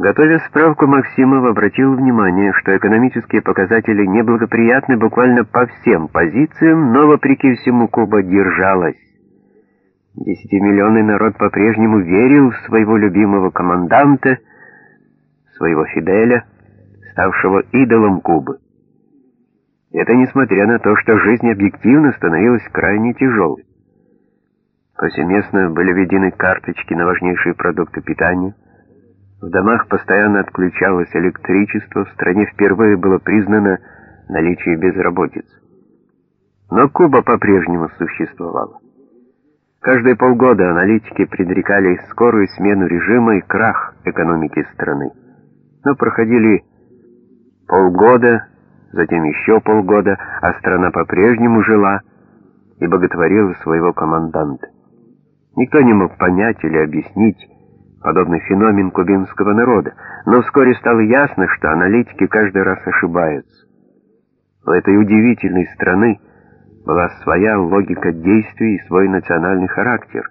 Готовя справку, Максимов обратил внимание, что экономические показатели неблагоприятны буквально по всем позициям, но вопреки всему Куба держалась. Десятимиллионный народ по-прежнему верил в своего любимого команданта, своего Фиделя, ставшего идолом Кубы. Это несмотря на то, что жизнь объективно становилась крайне тяжелой. Повсеместно были введены карточки на важнейшие продукты питания, в домах постоянно отключалось электричество, в стране впервые было признано наличие безработицы. Но Куба по-прежнему существовала. Каждые полгода аналитики предрекали скорую смену режима и крах экономики страны. Но проходили полгода, затем еще полгода, а страна по-прежнему жила и боготворила своего команданта. Никто не мог понять или объяснить, подобный феномен кубинского народа, но вскоре стало ясно, что аналитики каждый раз ошибаются. У этой удивительной страны была своя логика действий и свой национальный характер,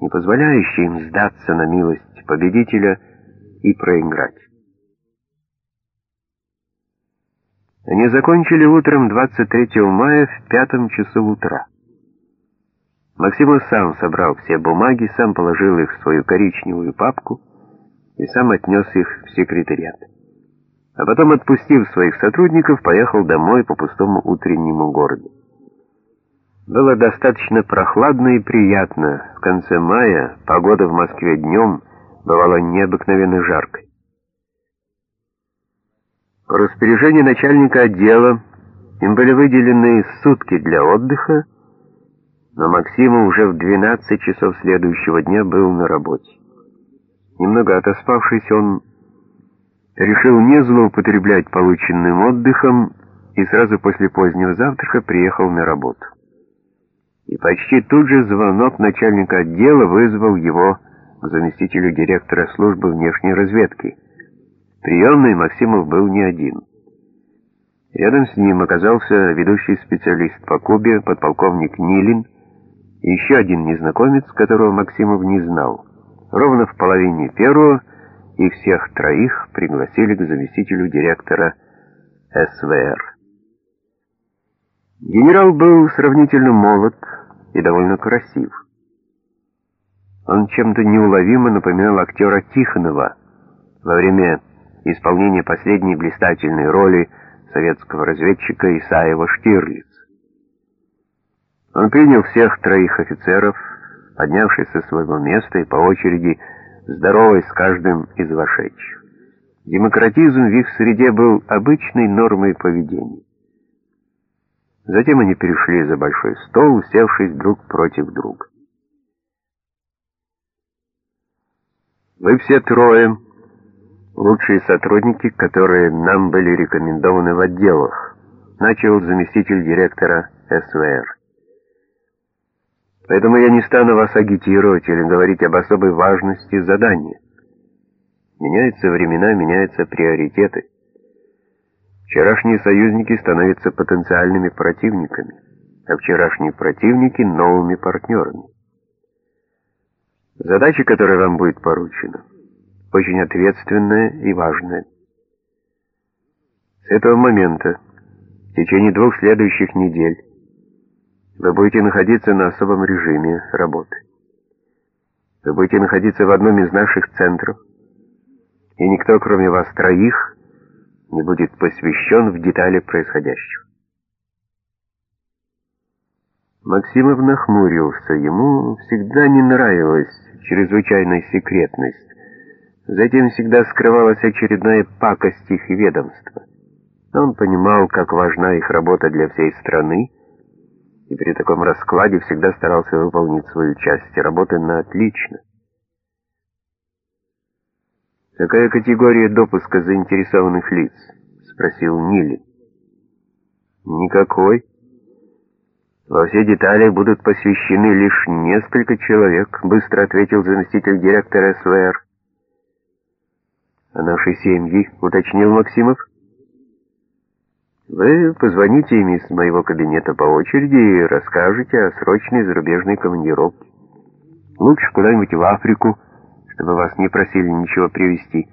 не позволяющий им сдаться на милость победителя и проиграть. Они закончили утром 23 мая в пятом часу утра. Максимов сам собрал все бумаги, сам положил их в свою коричневую папку и сам отнес их в секретариат. А потом, отпустив своих сотрудников, поехал домой по пустому утреннему городу. Было достаточно прохладно и приятно. В конце мая погода в Москве днем бывала необыкновенно жаркой. По распоряжению начальника отдела им были выделены сутки для отдыха, но Максимов уже в 12 часов следующего дня был на работе. Немного отоспавшись, он решил не злоупотреблять полученным отдыхом и сразу после позднего завтрака приехал на работу. И почти тут же звонок начальника отдела вызвал его к заместителю директора службы внешней разведки. Приемный Максимов был не один. Рядом с ним оказался ведущий специалист по Кубе, подполковник Нилин, и еще один незнакомец, которого Максимов не знал. Ровно в половине первого их всех троих пригласили к заместителю директора СВР. Генерал был сравнительно молод и довольно красив. Он чем-то неуловимо напоминал актера Тихонова во время исполнения последней блистательной роли советского разведчика Исаева Штирлица. Он принял всех троих офицеров, поднявшись со своего места и по очереди здороваясь с каждым из вошедших. Демократизм в их среде был обычной нормой поведения. Затем они перешли за большой стол, усевшись друг против друга. «Вы все трое лучшие сотрудники, которые нам были рекомендованы в отделах», начал заместитель директора СВР. Поэтому я не стану вас агитировать или говорить об особой важности задания. Меняются времена, меняются приоритеты. Вчерашние союзники становятся потенциальными противниками, а вчерашние противники — новыми партнерами. Задача, которая вам будет поручена, очень ответственная и важная. С этого момента, в течение двух следующих недель, вы будете находиться на особом режиме работы. Вы будете находиться в одном из наших центров, и никто, кроме вас троих, не будет посвящен в детали происходящего. Максимов нахмурился. Ему всегда не нравилась чрезвычайная секретность. Затем всегда скрывалась очередная пакость их ведомства. Он понимал, как важна их работа для всей страны, и при таком раскладе всегда старался выполнить свою часть работы на отлично. «Какая категория допуска заинтересованных лиц?» — спросил Нили. «Никакой. Во все детали будут посвящены лишь несколько человек», — быстро ответил заместитель директора СВР. «А наши семьи?» — уточнил Максимов. Вы позвоните им из моего кабинета по очереди и расскажете о срочной зарубежной командировке. Лучше куда-нибудь в Африку, чтобы вас не просили ничего привезти.